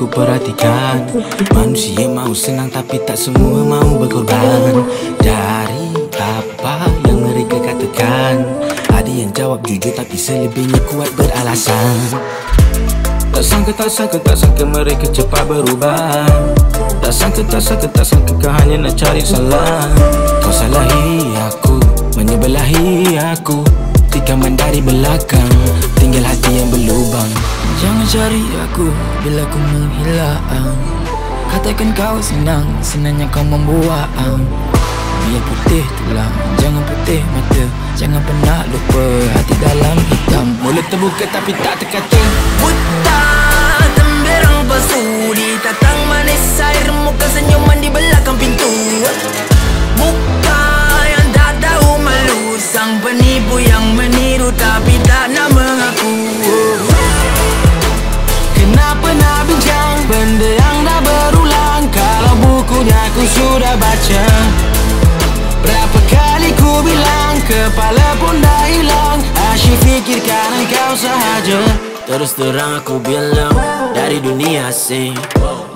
ku perhatikan. Manusia mau senang tapi tak semua mau berkorban. Dari apa yang mereka katakan? Ada yang jawab jujur tapi selebihnya kuat beralasan. Tak sangka, tak sangka, tak sangka mereka cepat berubah. Tak sangka, tak sangka, tak sangka kau hanya nak cari salah. Kau salahi aku, menyebelahi aku. Tikaman dari belakang, tinggal hati yang cari aku bila ku menghilang. Katakan kau senang, senangnya kau membuang. Biar putih tulang, jangan putih mata. Jangan pernah lupa hati dalam hitam. Mulut terbuka tapi tak terkata. Buta aku sudah baca. Berapa kali ku bilang Kepala pun dah hilang. Asyik fikirkan engkau sahaja. Terus terang aku bilang Dari dunia asing.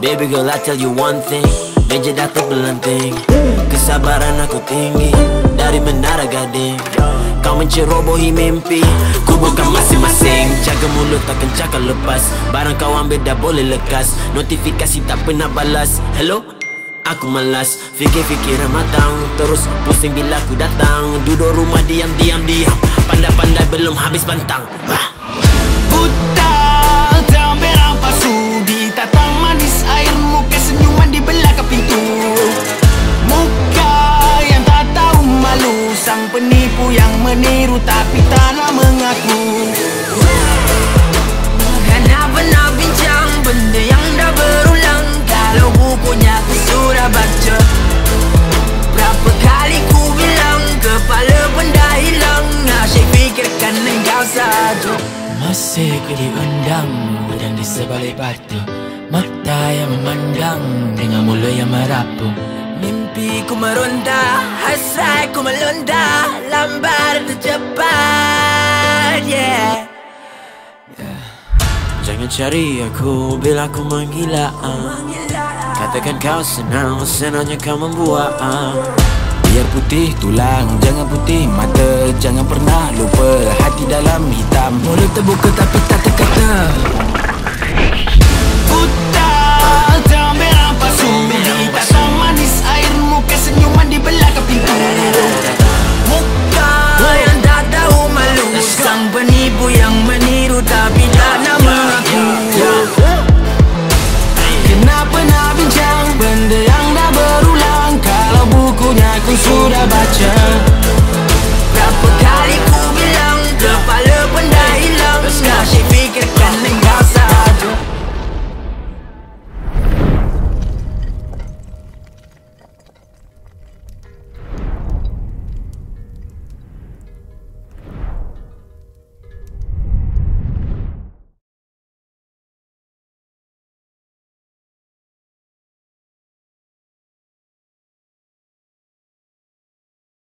Baby girl I tell you one thing Meja dah terbelanting Kesabaran aku tinggi Dari menara gading. Kau mencerobohi mimpi Ku bukan masing-masing. Jaga mulut takkan cakap lepas. Barang kau ambil dah boleh lekas. Notifikasi tak pernah balas. Hello? Aku malas Fikir-fikir matang Terus pusing bila aku datang. Duduk rumah diam-diam diam Pandai-pandai belum habis bantang. Sang penipu yang meniru tapi tak Masih ku diundang Dan di sebalik batu Mata yang memandang Dengan mulut yang merapu. Mimpi ku meronda Hasrat ku melonda Lambat atau cepat Yeah. Jangan cari aku bila aku menghilang. Katakan kau senang, senangnya kau membuat Biar putih tulang, jangan putih mata Jangan pernah lupa hati dalam hitam. Mulut terbuka tapi tak terkata sudah baca